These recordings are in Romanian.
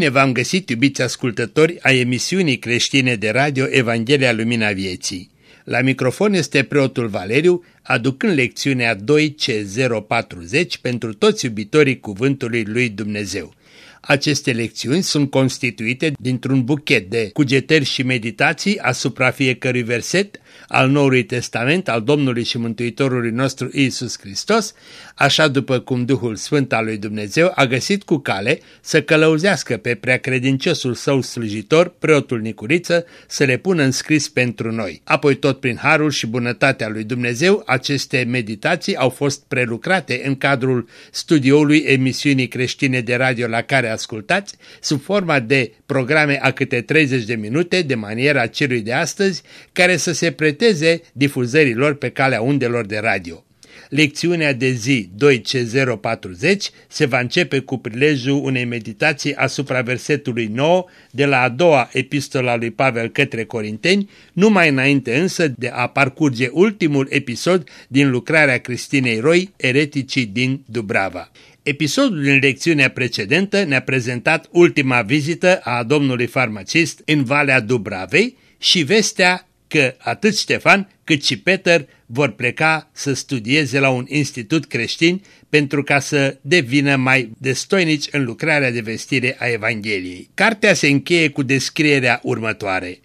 Bine v-am găsit, iubiți ascultători, a emisiunii creștine de radio Evanghelia Lumina Vieții. La microfon este preotul Valeriu, aducând lecțiunea 2C040 pentru toți iubitorii Cuvântului lui Dumnezeu. Aceste lecțiuni sunt constituite dintr-un buchet de cugetări și meditații asupra fiecărui verset al Noului Testament al Domnului și Mântuitorului nostru Isus Hristos, așa după cum Duhul Sfânt al lui Dumnezeu a găsit cu cale să călăuzească pe preacredinciosul său slujitor, preotul Nicuriță, să le pună în scris pentru noi. Apoi tot prin harul și bunătatea lui Dumnezeu, aceste meditații au fost prelucrate în cadrul studioului emisiunii creștine de radio la care ascultați, sub forma de programe a câte 30 de minute, de maniera celui de astăzi, care să se preteze difuzărilor pe calea undelor de radio. Lecțiunea de zi 2C040 se va începe cu prilejul unei meditații asupra versetului 9 de la a doua epistola lui Pavel către Corinteni, numai înainte însă de a parcurge ultimul episod din lucrarea Cristinei Roy, ereticii din Dubrava. Episodul din lecțiunea precedentă ne-a prezentat ultima vizită a domnului farmacist în Valea Dubravei și vestea că atât Ștefan cât și Peter vor pleca să studieze la un institut creștin pentru ca să devină mai destoinici în lucrarea de vestire a Evangheliei. Cartea se încheie cu descrierea următoare.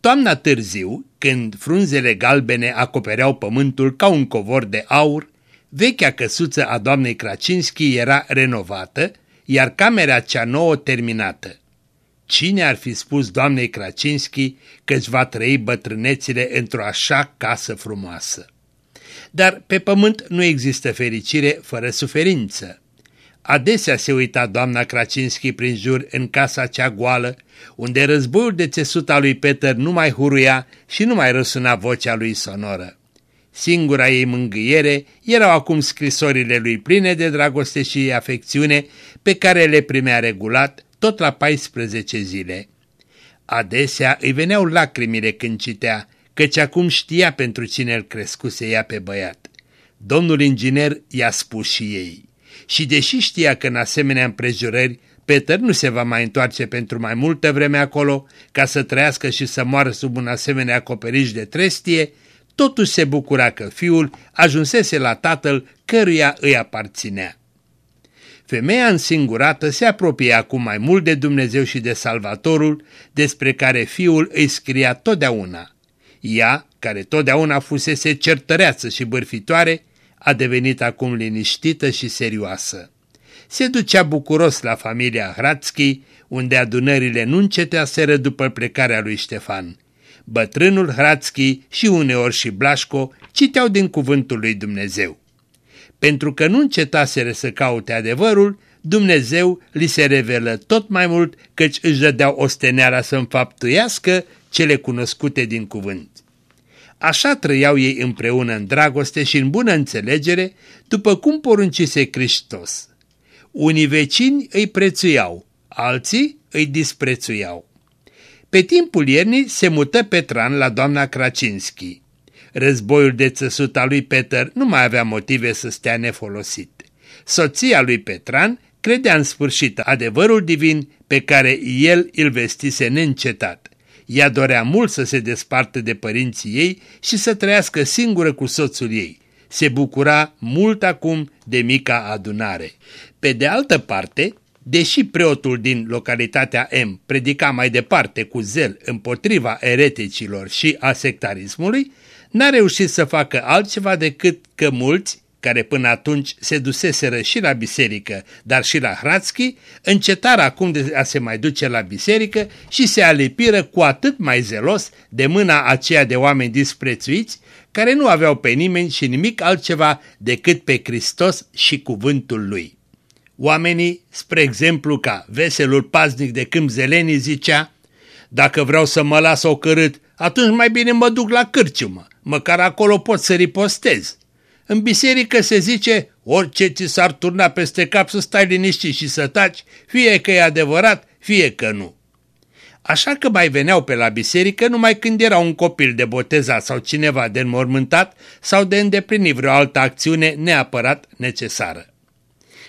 Toamna târziu, când frunzele galbene acopereau pământul ca un covor de aur, vechea căsuță a doamnei Kracinski era renovată, iar camera cea nouă terminată. Cine ar fi spus doamnei Kracinski că își va trăi bătrânețile într-o așa casă frumoasă? Dar pe pământ nu există fericire fără suferință. Adesea se uita doamna Kracinski prin jur în casa cea goală, unde războiul de țesut al lui Peter nu mai huruia și nu mai răsuna vocea lui sonoră. Singura ei mângâiere erau acum scrisorile lui pline de dragoste și afecțiune pe care le primea regulat tot la 14 zile. Adesea îi veneau lacrimile când citea, căci acum știa pentru cine îl crescuse ea pe băiat. Domnul inginer i-a spus și ei. Și deși știa că în asemenea împrejurări Peter nu se va mai întoarce pentru mai multă vreme acolo ca să trăiască și să moară sub un asemenea acoperiș de trestie, totuși se bucura că fiul ajunsese la tatăl căruia îi aparținea. Femeia însingurată se apropie acum mai mult de Dumnezeu și de Salvatorul, despre care fiul îi scria totdeauna. Ea, care totdeauna fusese certăreață și bârfitoare, a devenit acum liniștită și serioasă. Se ducea bucuros la familia Hradski, unde adunările nu înceteaseră după plecarea lui Ștefan. Bătrânul Hradski și uneori și Blașco citeau din cuvântul lui Dumnezeu. Pentru că nu încetaseră să caute adevărul, Dumnezeu li se revelă tot mai mult căci își dădeau osteneara să înfaptuiască cele cunoscute din cuvânt. Așa trăiau ei împreună în dragoste și în bună înțelegere, după cum poruncise Hristos. Unii vecini îi prețuiau, alții îi disprețuiau. Pe timpul iernii se mută Petran la doamna Kracinski. Războiul de țăsut al lui Peter nu mai avea motive să stea nefolosit. Soția lui Petran credea în sfârșit adevărul divin pe care el îl vestise neîncetat. Ea dorea mult să se despartă de părinții ei și să trăiască singură cu soțul ei. Se bucura mult acum de mica adunare. Pe de altă parte, deși preotul din localitatea M predica mai departe cu zel împotriva ereticilor și a sectarismului, n-a reușit să facă altceva decât că mulți, care până atunci se duseseră și la biserică, dar și la Hradski, încetară acum de a se mai duce la biserică și se alipiră cu atât mai zelos de mâna aceea de oameni disprețuiți, care nu aveau pe nimeni și nimic altceva decât pe Hristos și cuvântul lui. Oamenii, spre exemplu ca veselul paznic de câmp zelenii zicea, dacă vreau să mă las ocărât, atunci mai bine mă duc la cârciumă, măcar acolo pot să ripostez. În biserică se zice, orice ți s-ar turna peste cap să stai liniștit și să taci, fie că e adevărat, fie că nu. Așa că mai veneau pe la biserică numai când era un copil de botezat sau cineva de înmormântat sau de îndeplinit vreo altă acțiune neapărat necesară.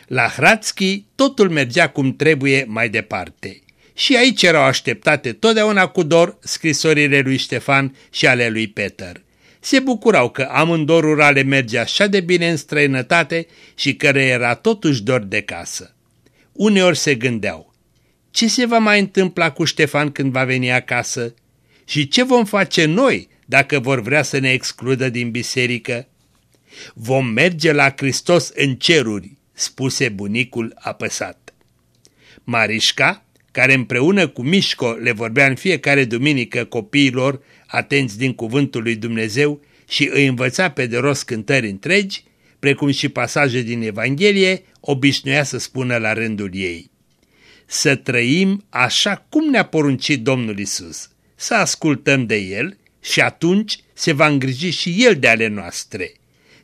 La Hradski totul mergea cum trebuie mai departe. Și aici erau așteptate totdeauna cu dor scrisorile lui Ștefan și ale lui Peter. Se bucurau că amândouă rurale merge așa de bine în străinătate și că era totuși dor de casă. Uneori se gândeau, ce se va mai întâmpla cu Ștefan când va veni acasă? Și ce vom face noi dacă vor vrea să ne excludă din biserică? Vom merge la Hristos în ceruri, spuse bunicul apăsat. Marișca, care împreună cu Mișco le vorbea în fiecare duminică copiilor atenți din cuvântul lui Dumnezeu și îi învăța pe de rost cântări întregi, precum și pasaje din Evanghelie, obișnuia să spună la rândul ei. Să trăim așa cum ne-a poruncit Domnul Isus, să ascultăm de El și atunci se va îngriji și El de ale noastre.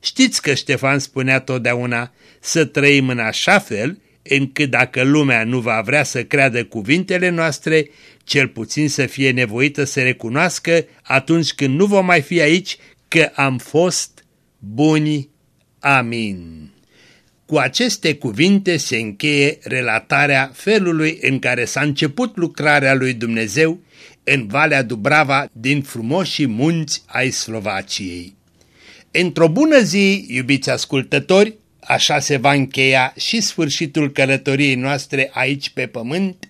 Știți că Ștefan spunea totdeauna să trăim în așa fel încât dacă lumea nu va vrea să creadă cuvintele noastre, cel puțin să fie nevoită să recunoască atunci când nu vom mai fi aici că am fost buni. Amin. Cu aceste cuvinte se încheie relatarea felului în care s-a început lucrarea lui Dumnezeu în Valea Dubrava din frumoșii munți ai Slovaciei. Într-o bună zi, iubiți ascultători, așa se va încheia și sfârșitul călătoriei noastre aici pe pământ,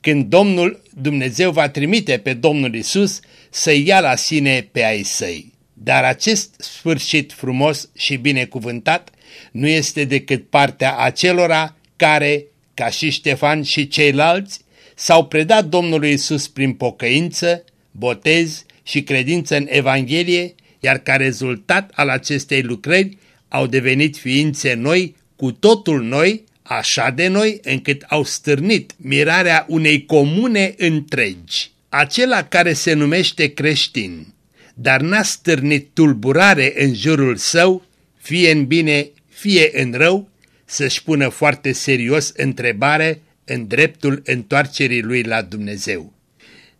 când Domnul Dumnezeu va trimite pe Domnul Isus să ia la sine pe ai săi. Dar acest sfârșit frumos și binecuvântat nu este decât partea acelora care, ca și Ștefan și ceilalți, s-au predat Domnului Isus prin pocăință, botez și credință în Evanghelie, iar ca rezultat al acestei lucrări au devenit ființe noi, cu totul noi, așa de noi încât au stârnit mirarea unei comune întregi. Acela care se numește creștin, dar n-a stârnit tulburare în jurul său, fie în bine, fie în rău, să-și pună foarte serios întrebare în dreptul întoarcerii lui la Dumnezeu.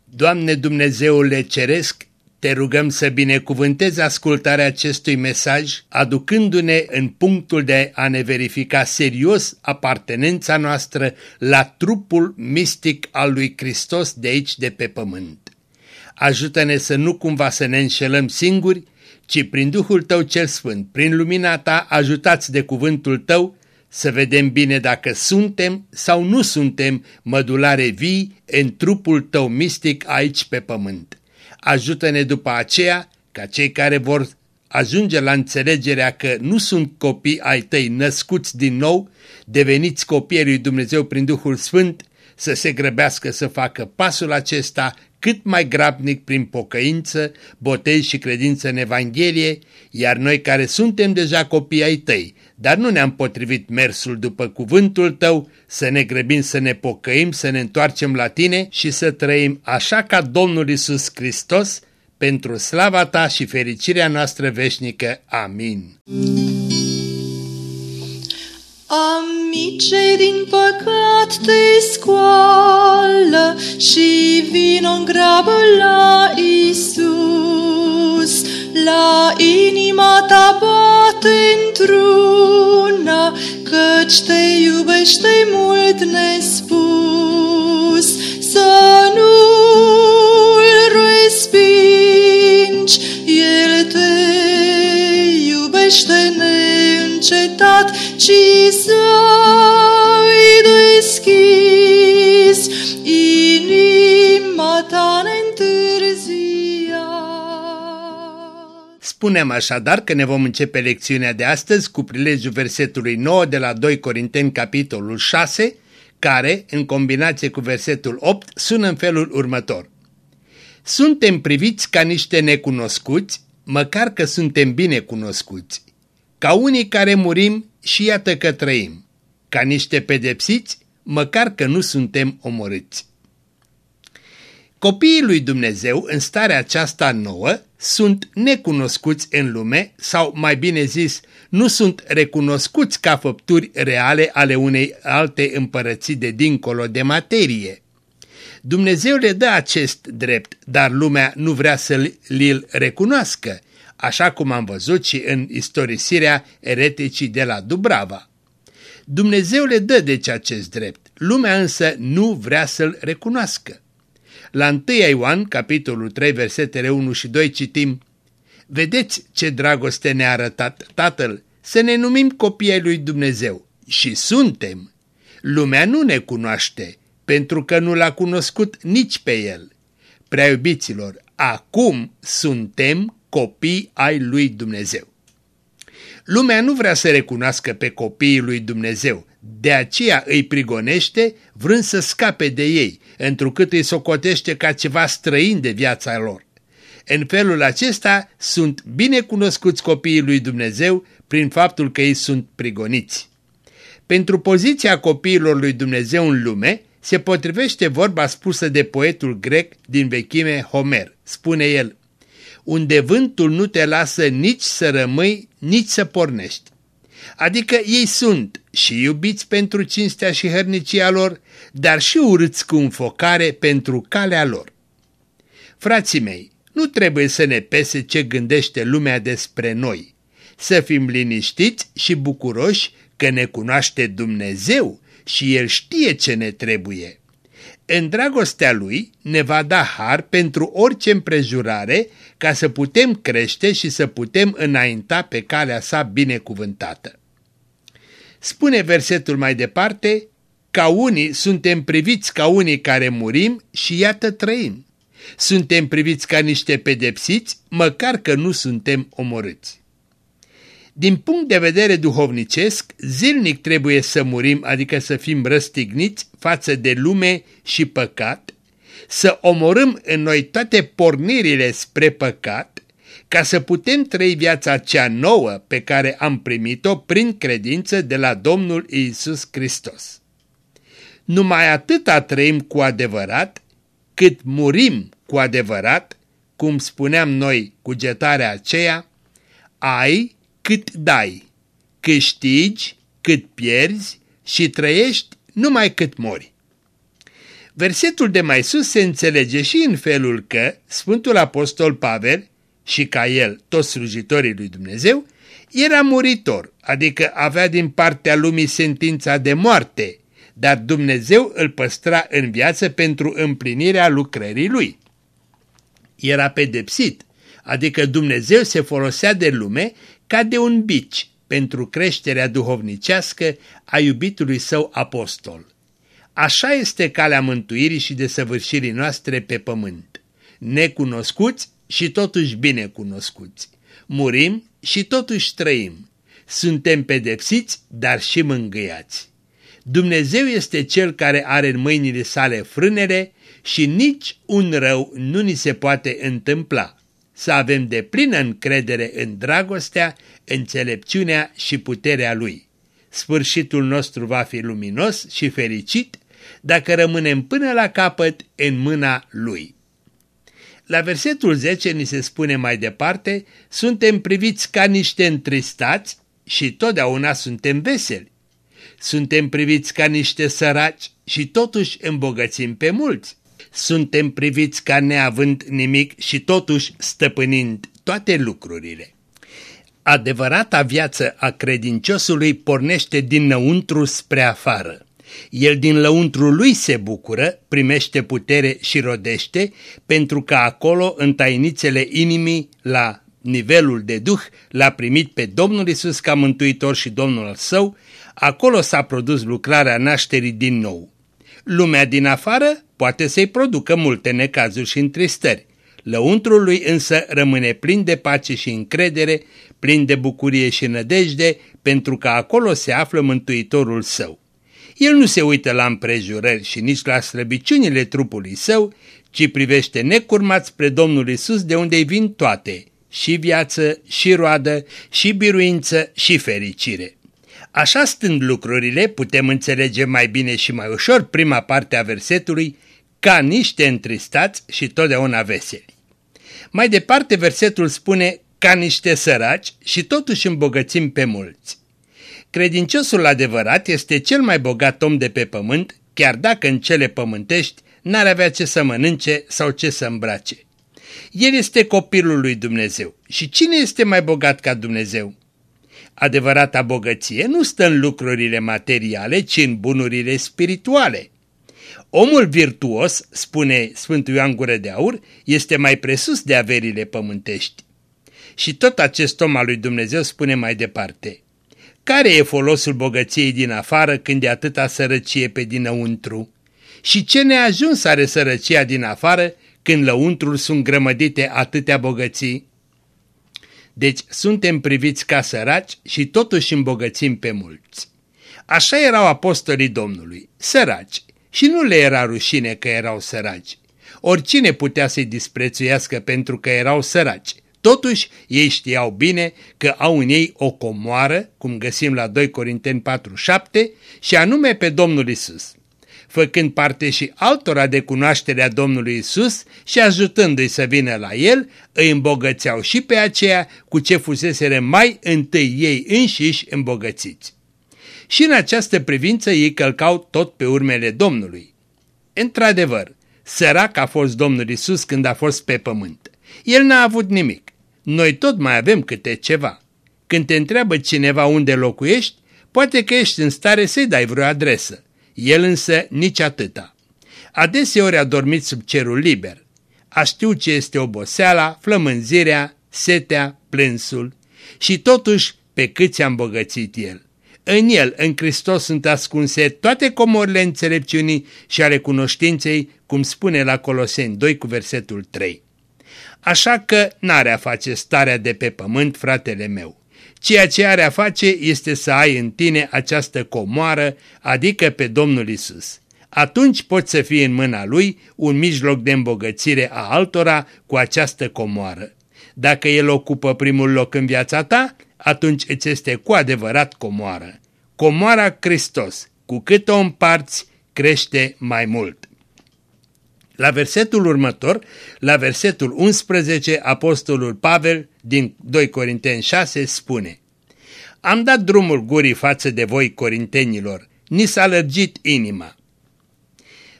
Doamne Dumnezeule Ceresc, te rugăm să binecuvântezi ascultarea acestui mesaj, aducându-ne în punctul de a ne verifica serios apartenența noastră la trupul mistic al lui Hristos de aici de pe pământ. Ajută-ne să nu cumva să ne înșelăm singuri, ci prin Duhul Tău cel Sfânt, prin lumina Ta, ajutați de cuvântul Tău, să vedem bine dacă suntem sau nu suntem mădulare vii în trupul Tău mistic aici pe pământ. Ajută-ne după aceea ca cei care vor ajunge la înțelegerea că nu sunt copii ai tăi născuți din nou, deveniți copii lui Dumnezeu prin Duhul Sfânt, să se grăbească să facă pasul acesta cât mai grabnic prin pocăință, botez și credință în Evanghelie, iar noi care suntem deja copii ai tăi, dar nu ne-am potrivit mersul după cuvântul tău, să ne grăbim să ne pocăim, să ne întoarcem la tine și să trăim așa ca Domnul Isus Hristos, pentru slava ta și fericirea noastră veșnică. Amin. Amice din păcat te scoală și vino în grabă la Isus. La inima ta bate într-una, căci te iubește mult nespus. Să nu-l respingi, El te iubește neîncetat, ci să-i Spunem așadar că ne vom începe lecțiunea de astăzi cu prilejul versetului 9 de la 2 Corinteni capitolul 6, care, în combinație cu versetul 8, sună în felul următor. Suntem priviți ca niște necunoscuți, măcar că suntem bine cunoscuți, ca unii care murim și iată că trăim, ca niște pedepsiți, măcar că nu suntem omorâți. Copiii lui Dumnezeu în starea aceasta nouă sunt necunoscuți în lume sau, mai bine zis, nu sunt recunoscuți ca făpturi reale ale unei alte împărății de dincolo de materie. Dumnezeu le dă acest drept, dar lumea nu vrea să l recunoască, așa cum am văzut și în istorisirea ereticii de la Dubrava. Dumnezeu le dă deci acest drept, lumea însă nu vrea să-l recunoască. La 1 Ioan, capitolul 3, versetele 1 și 2 citim Vedeți ce dragoste ne-a arătat Tatăl, să ne numim copii ai lui Dumnezeu. Și suntem. Lumea nu ne cunoaște, pentru că nu l-a cunoscut nici pe el. Prea iubiților, acum suntem copii ai lui Dumnezeu. Lumea nu vrea să recunoască pe copiii lui Dumnezeu, de aceea îi prigonește vrând să scape de ei, întrucât îi socotește ca ceva străin de viața lor. În felul acesta sunt bine cunoscuți copiii lui Dumnezeu prin faptul că ei sunt prigoniți. Pentru poziția copiilor lui Dumnezeu în lume se potrivește vorba spusă de poetul grec din vechime Homer. Spune el, unde vântul nu te lasă nici să rămâi, nici să pornești. Adică ei sunt și iubiți pentru cinstea și hărnicia lor, dar și urâți cu înfocare pentru calea lor. Frații mei, nu trebuie să ne pese ce gândește lumea despre noi. Să fim liniștiți și bucuroși că ne cunoaște Dumnezeu și El știe ce ne trebuie. În dragostea Lui ne va da har pentru orice împrejurare ca să putem crește și să putem înainta pe calea sa binecuvântată. Spune versetul mai departe, ca unii suntem priviți ca unii care murim și iată trăim. Suntem priviți ca niște pedepsiți, măcar că nu suntem omorâți. Din punct de vedere duhovnicesc, zilnic trebuie să murim, adică să fim răstigniți față de lume și păcat, să omorâm în noi toate pornirile spre păcat, ca să putem trăi viața cea nouă pe care am primit-o prin credință de la Domnul Isus Hristos. Numai atâta trăim cu adevărat, cât murim cu adevărat, cum spuneam noi cu getarea aceea, ai cât dai, câștigi cât pierzi și trăiești numai cât mori. Versetul de mai sus se înțelege și în felul că Sfântul Apostol Pavel și ca el toți slujitorii lui Dumnezeu era muritor, adică avea din partea lumii sentința de moarte, dar Dumnezeu îl păstra în viață pentru împlinirea lucrării lui. Era pedepsit, adică Dumnezeu se folosea de lume ca de un bici pentru creșterea duhovnicească a iubitului său apostol. Așa este calea mântuirii și desăvârșirii noastre pe pământ. Necunoscuți și totuși bine cunoscuți. Murim și totuși trăim. Suntem pedepsiți, dar și mângâiați. Dumnezeu este Cel care are în mâinile sale frânele și nici un rău nu ni se poate întâmpla. Să avem de plină încredere în dragostea, înțelepciunea și puterea Lui. Sfârșitul nostru va fi luminos și fericit dacă rămânem până la capăt în mâna Lui. La versetul 10 ni se spune mai departe, suntem priviți ca niște întristați și totdeauna suntem veseli. Suntem priviți ca niște săraci și totuși îmbogățim pe mulți. Suntem priviți ca neavând nimic și totuși stăpânind toate lucrurile. Adevărata viață a credinciosului pornește dinăuntru spre afară. El din lăuntru lui se bucură, primește putere și rodește, pentru că acolo, în tainițele inimii, la nivelul de duh, l-a primit pe Domnul Isus ca mântuitor și Domnul său, acolo s-a produs lucrarea nașterii din nou. Lumea din afară poate să-i producă multe necazuri și întristări. Lăuntrul lui însă rămâne plin de pace și încredere, plin de bucurie și nădejde, pentru că acolo se află Mântuitorul său. El nu se uită la împrejurări și nici la slăbiciunile trupului său, ci privește necurmat spre Domnul Isus de unde vin toate, și viață, și roadă, și biruință, și fericire. Așa stând lucrurile, putem înțelege mai bine și mai ușor prima parte a versetului, ca niște întristați și totdeauna veseli. Mai departe, versetul spune, ca niște săraci și totuși îmbogățim pe mulți. Credinciosul adevărat este cel mai bogat om de pe pământ, chiar dacă în cele pământești n-ar avea ce să mănânce sau ce să îmbrace. El este copilul lui Dumnezeu. Și cine este mai bogat ca Dumnezeu? Adevărata bogăție nu stă în lucrurile materiale, ci în bunurile spirituale. Omul virtuos, spune Sfântul Ioan Gură de Aur, este mai presus de averile pământești. Și tot acest om al lui Dumnezeu spune mai departe, care e folosul bogăției din afară când e atâta sărăcie pe dinăuntru? Și ce neajuns are sărăcia din afară când lăuntrul sunt grămădite atâtea bogății? Deci suntem priviți ca săraci și totuși îmbogățim pe mulți. Așa erau apostolii Domnului, săraci, și nu le era rușine că erau săraci. Oricine putea să-i disprețuiască pentru că erau săraci. Totuși, ei știau bine că au în ei o comoară, cum găsim la 2 Corinteni 4.7, și anume pe Domnul Isus. Făcând parte și altora de cunoașterea Domnului Isus și ajutându-i să vină la El, îi îmbogățeau și pe aceea cu ce fusese mai întâi ei înșiși îmbogățiți. Și în această privință ei călcau tot pe urmele Domnului. Într-adevăr, sărac a fost Domnul Isus când a fost pe pământ. El n-a avut nimic. Noi tot mai avem câte ceva. Când te întreabă cineva unde locuiești, poate că ești în stare să-i dai vreo adresă. El însă nici atâta. Adeseori a dormit sub cerul liber. A știu ce este oboseala, flămânzirea, setea, plânsul și totuși pe cât ți-a îmbogățit el. În el, în Hristos, sunt ascunse toate comorile înțelepciunii și ale cunoștinței, cum spune la Coloseni 2 cu versetul 3. Așa că n-are a face starea de pe pământ, fratele meu. Ceea ce are a face este să ai în tine această comoară, adică pe Domnul Isus. Atunci poți să fii în mâna Lui un mijloc de îmbogățire a altora cu această comoară. Dacă El ocupă primul loc în viața ta, atunci îți este cu adevărat comoară. Comoara Hristos, cu cât o împarți, crește mai mult. La versetul următor, la versetul 11, apostolul Pavel din 2 Corinteni 6 spune Am dat drumul gurii față de voi, corintenilor, ni s-a lărgit inima.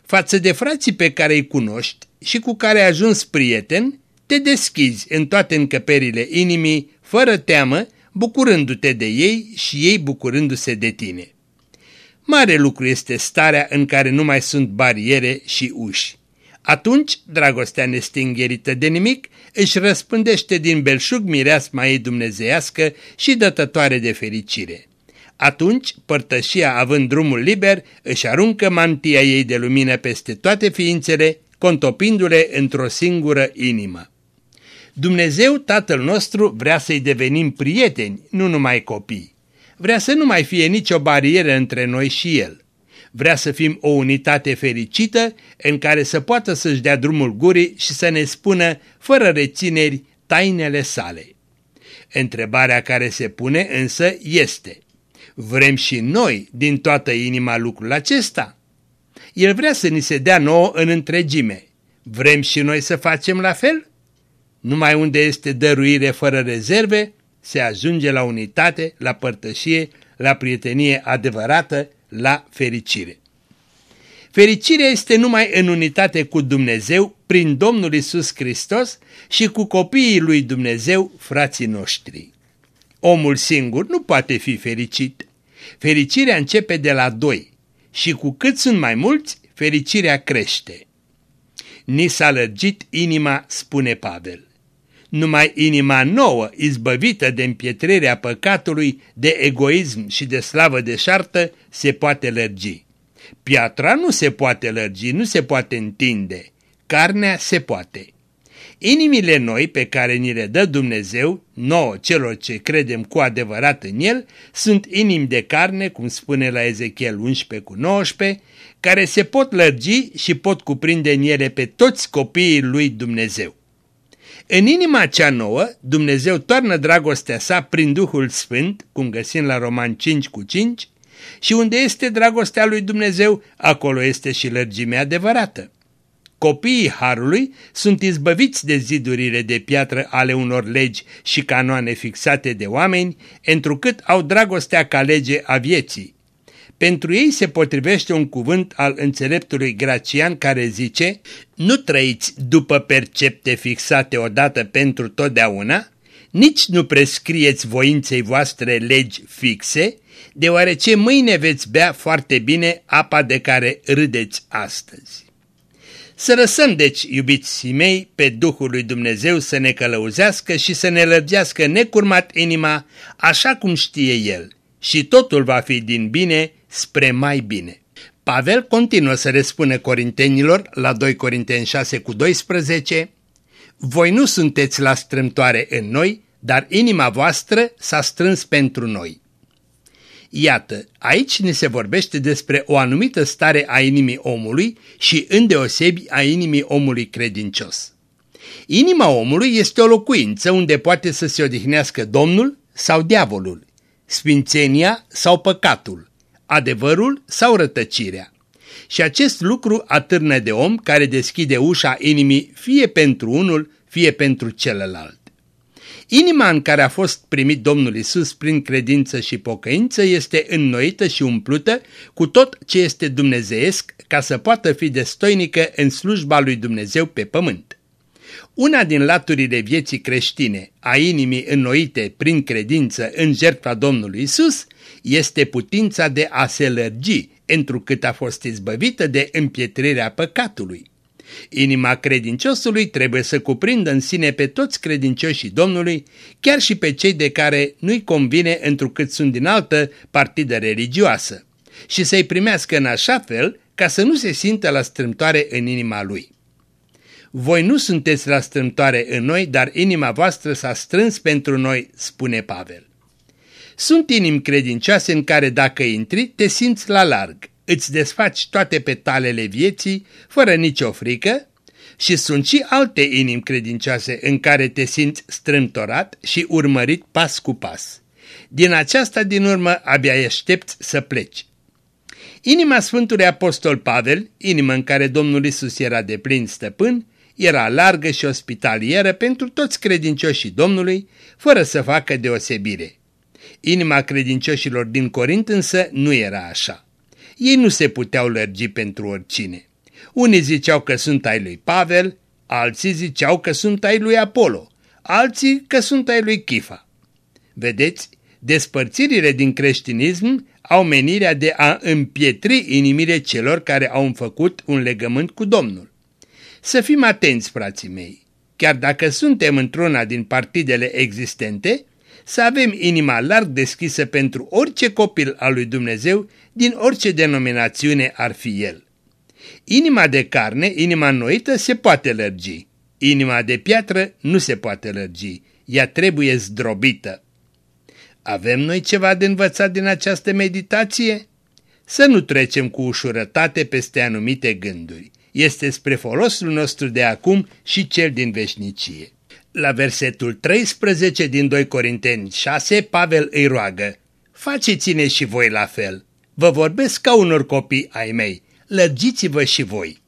Față de frații pe care îi cunoști și cu care ai ajuns prieten, te deschizi în toate încăperile inimii, fără teamă, bucurându-te de ei și ei bucurându-se de tine. Mare lucru este starea în care nu mai sunt bariere și uși. Atunci, dragostea nestingherită de nimic își răspândește din belșug mireasma ei dumnezeiască și dătătoare de fericire. Atunci, părtășia având drumul liber, își aruncă mantia ei de lumină peste toate ființele, contopindu-le într-o singură inimă. Dumnezeu, Tatăl nostru, vrea să-i devenim prieteni, nu numai copii. Vrea să nu mai fie nicio barieră între noi și El. Vrea să fim o unitate fericită în care să poată să-și dea drumul gurii și să ne spună, fără rețineri, tainele sale. Întrebarea care se pune însă este, vrem și noi din toată inima lucrul acesta? El vrea să ni se dea nouă în întregime. Vrem și noi să facem la fel? Numai unde este dăruire fără rezerve, se ajunge la unitate, la părtășie, la prietenie adevărată, la fericire. Fericirea este numai în unitate cu Dumnezeu prin Domnul Isus Hristos și cu copiii lui Dumnezeu, frații noștri. Omul singur nu poate fi fericit. Fericirea începe de la doi și cu cât sunt mai mulți, fericirea crește. Ni s-a lărgit inima, spune Pavel. Numai inima nouă, izbăvită de împietrirea păcatului, de egoism și de slavă deșartă, se poate lărgi. Piatra nu se poate lărgi, nu se poate întinde. Carnea se poate. Inimile noi pe care ni le dă Dumnezeu, nouă celor ce credem cu adevărat în El, sunt inimi de carne, cum spune la Ezechiel 11 cu 19, care se pot lărgi și pot cuprinde în ele pe toți copiii lui Dumnezeu. În inima cea nouă, Dumnezeu toarnă dragostea sa prin Duhul Sfânt, cum găsim la Roman 5 cu 5, și unde este dragostea lui Dumnezeu, acolo este și lărgimea adevărată. Copiii Harului sunt izbăviți de zidurile de piatră ale unor legi și canoane fixate de oameni, întrucât au dragostea ca lege a vieții. Pentru ei se potrivește un cuvânt al înțeleptului Gracian care zice Nu trăiți după percepte fixate odată pentru totdeauna, nici nu prescrieți voinței voastre legi fixe, deoarece mâine veți bea foarte bine apa de care râdeți astăzi. Să lăsăm, deci, iubiții mei, pe Duhul lui Dumnezeu să ne călăuzească și să ne lărgească necurmat inima, așa cum știe El, și totul va fi din bine spre mai bine. Pavel continuă să răspune corintenilor la 2 Corinteni 6 cu 12, Voi nu sunteți la strâmtoare în noi, dar inima voastră s-a strâns pentru noi. Iată, aici ne se vorbește despre o anumită stare a inimii omului și îndeosebi a inimii omului credincios. Inima omului este o locuință unde poate să se odihnească Domnul sau diavolul, sfințenia sau păcatul, adevărul sau rătăcirea. Și acest lucru atârnă de om care deschide ușa inimii fie pentru unul, fie pentru celălalt. Inima în care a fost primit Domnul Isus prin credință și pocăință este înnoită și umplută cu tot ce este dumnezeiesc ca să poată fi destoinică în slujba lui Dumnezeu pe pământ. Una din laturile vieții creștine, a inimii înnoite prin credință în jertfa Domnului Isus, este putința de a se lărgi, întrucât a fost izbăvită de împietrirea păcatului. Inima credinciosului trebuie să cuprindă în sine pe toți credincioșii Domnului, chiar și pe cei de care nu-i convine întrucât sunt din altă partidă religioasă, și să-i primească în așa fel ca să nu se simtă la strâmtoare în inima lui. Voi nu sunteți la strâmtoare în noi, dar inima voastră s-a strâns pentru noi, spune Pavel. Sunt inimi credincioase în care dacă intri, te simți la larg, îți desfaci toate petalele vieții fără nicio frică și sunt și alte inimi credincioase în care te simți strâmtorat și urmărit pas cu pas. Din aceasta din urmă abia aștepți să pleci. Inima Sfântului Apostol Pavel, inima în care Domnul Isus era de plin stăpân, era largă și ospitalieră pentru toți credincioșii Domnului, fără să facă deosebire. Inima credincioșilor din Corint însă nu era așa. Ei nu se puteau lărgi pentru oricine. Unii ziceau că sunt ai lui Pavel, alții ziceau că sunt ai lui Apollo, alții că sunt ai lui Chifa. Vedeți, despărțirile din creștinism au menirea de a împietri inimile celor care au făcut un legământ cu Domnul. Să fim atenți, frații mei, chiar dacă suntem într-una din partidele existente, să avem inima larg deschisă pentru orice copil al lui Dumnezeu din orice denominațiune ar fi el. Inima de carne, inima înnoită, se poate lărgi. Inima de piatră nu se poate lărgi. Ea trebuie zdrobită. Avem noi ceva de învățat din această meditație? Să nu trecem cu ușurătate peste anumite gânduri. Este spre folosul nostru de acum și cel din veșnicie. La versetul 13 din 2 Corinteni 6, Pavel îi roagă, Faceți-ne și voi la fel. Vă vorbesc ca unor copii ai mei, lărgiți-vă și voi.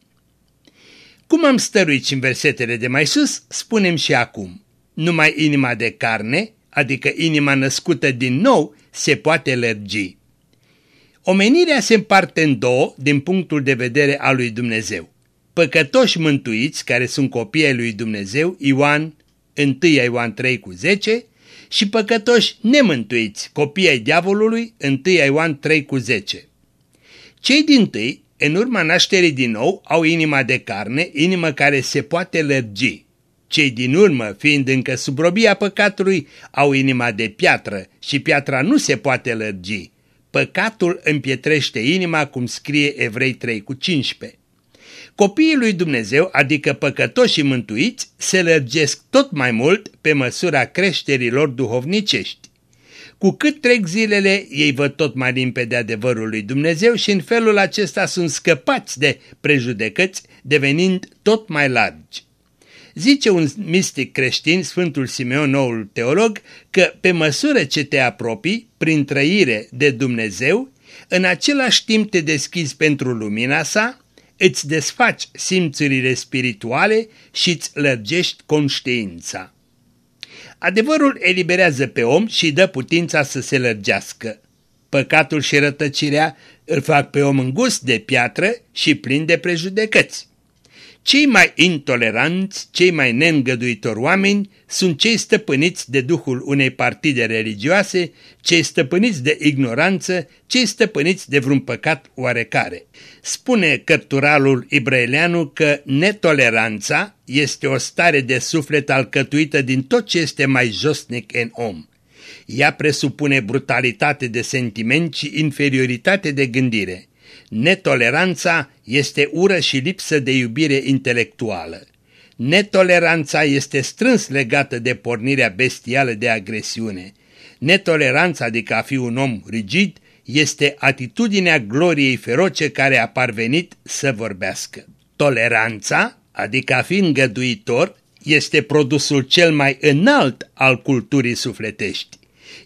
Cum am stăruit în versetele de mai sus, spunem și acum. Numai inima de carne, adică inima născută din nou, se poate lărgi. Omenirea se împarte în două din punctul de vedere al lui Dumnezeu. Păcătoși mântuiți, care sunt copii ai lui Dumnezeu, Ioan 1 Ioan 3 cu 10, și păcătoși nemântuiți, copii ai diavolului, 1 Ioan 3 cu 10. Cei din tâi, în urma nașterii din nou, au inima de carne, inimă care se poate lărgi. Cei din urmă, fiind încă sub robia păcatului, au inima de piatră și piatra nu se poate lărgi. Păcatul împietrește inima, cum scrie Evrei 3 cu 15. Copiii lui Dumnezeu, adică păcătoșii mântuiți, se lărgesc tot mai mult pe măsura creșterilor duhovnicești. Cu cât trec zilele, ei văd tot mai limpede adevărul lui Dumnezeu și în felul acesta sunt scăpați de prejudecăți, devenind tot mai largi. Zice un mistic creștin, Sfântul Simeon, noul teolog, că pe măsură ce te apropii, prin trăire de Dumnezeu, în același timp te deschizi pentru lumina sa, îți desfaci simțurile spirituale și îți lărgești conștiința. Adevărul eliberează pe om și dă putința să se lărgească. Păcatul și rătăcirea îl fac pe om îngust de piatră și plin de prejudecăți. Cei mai intoleranți, cei mai neîngăduitori oameni sunt cei stăpâniți de duhul unei partide religioase, cei stăpâniți de ignoranță, cei stăpâniți de vreun păcat oarecare. Spune cărturalul ibraeleanu că netoleranța este o stare de suflet alcătuită din tot ce este mai josnic în om. Ea presupune brutalitate de sentiment și inferioritate de gândire. Netoleranța este ură și lipsă de iubire intelectuală. Netoleranța este strâns legată de pornirea bestială de agresiune. Netoleranța, adică a fi un om rigid, este atitudinea gloriei feroce care a parvenit să vorbească. Toleranța, adică a fi îngăduitor, este produsul cel mai înalt al culturii sufletești.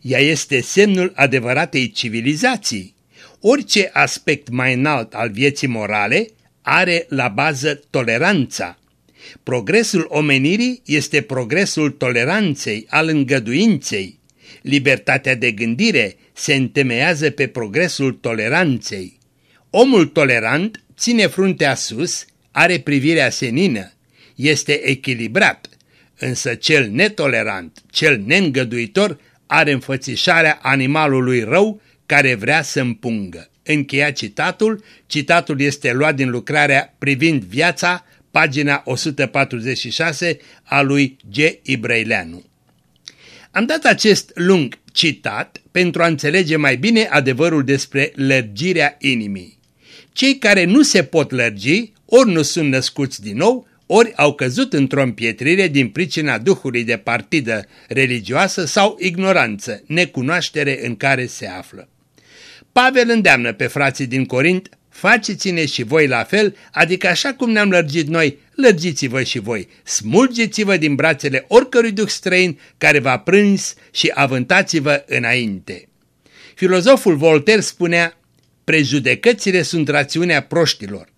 Ea este semnul adevăratei civilizații. Orice aspect mai înalt al vieții morale are la bază toleranța. Progresul omenirii este progresul toleranței, al îngăduinței. Libertatea de gândire se întemeiază pe progresul toleranței. Omul tolerant ține fruntea sus, are privirea senină, este echilibrat, însă cel netolerant, cel neîngăduitor, are înfățișarea animalului rău care vrea să împungă. Încheia citatul, citatul este luat din lucrarea privind viața, pagina 146 a lui G. Ibraileanu. Am dat acest lung citat pentru a înțelege mai bine adevărul despre lărgirea inimii. Cei care nu se pot lărgi, ori nu sunt născuți din nou, ori au căzut într-o împietrire din pricina duhului de partidă religioasă sau ignoranță, necunoaștere în care se află. Pavel îndeamnă pe frații din Corint, faceți-ne și voi la fel, adică așa cum ne-am lărgit noi, lărgiți-vă și voi, smulgeți-vă din brațele oricărui duh străin care v-a prins și avântați-vă înainte. Filozoful Voltaire spunea, prejudecățile sunt rațiunea proștilor,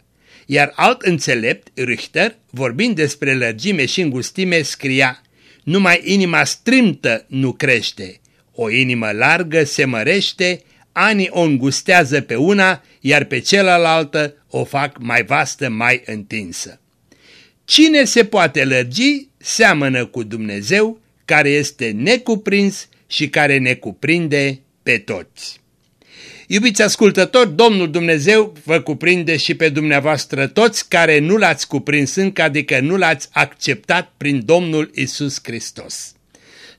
iar alt înțelept, Richter, vorbind despre lărgime și îngustime, scria, numai inima strâmtă nu crește, o inimă largă se mărește, anii o îngustează pe una, iar pe celălaltă o fac mai vastă, mai întinsă. Cine se poate lărgi, seamănă cu Dumnezeu, care este necuprins și care ne cuprinde pe toți. Iubiți ascultători, Domnul Dumnezeu vă cuprinde și pe dumneavoastră toți care nu l-ați cuprins încă, adică nu l-ați acceptat prin Domnul Isus Hristos.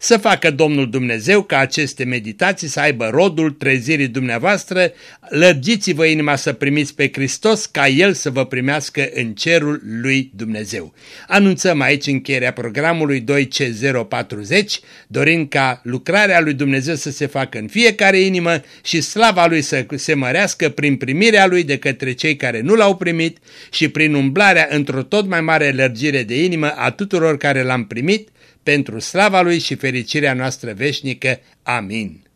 Să facă Domnul Dumnezeu ca aceste meditații să aibă rodul trezirii dumneavoastră, lărgiți-vă inima să primiți pe Hristos ca El să vă primească în cerul lui Dumnezeu. Anunțăm aici încheierea programului 2C040, dorind ca lucrarea lui Dumnezeu să se facă în fiecare inimă și slava lui să se mărească prin primirea lui de către cei care nu l-au primit și prin umblarea într-o tot mai mare lărgire de inimă a tuturor care l-am primit, pentru slava Lui și fericirea noastră veșnică. Amin.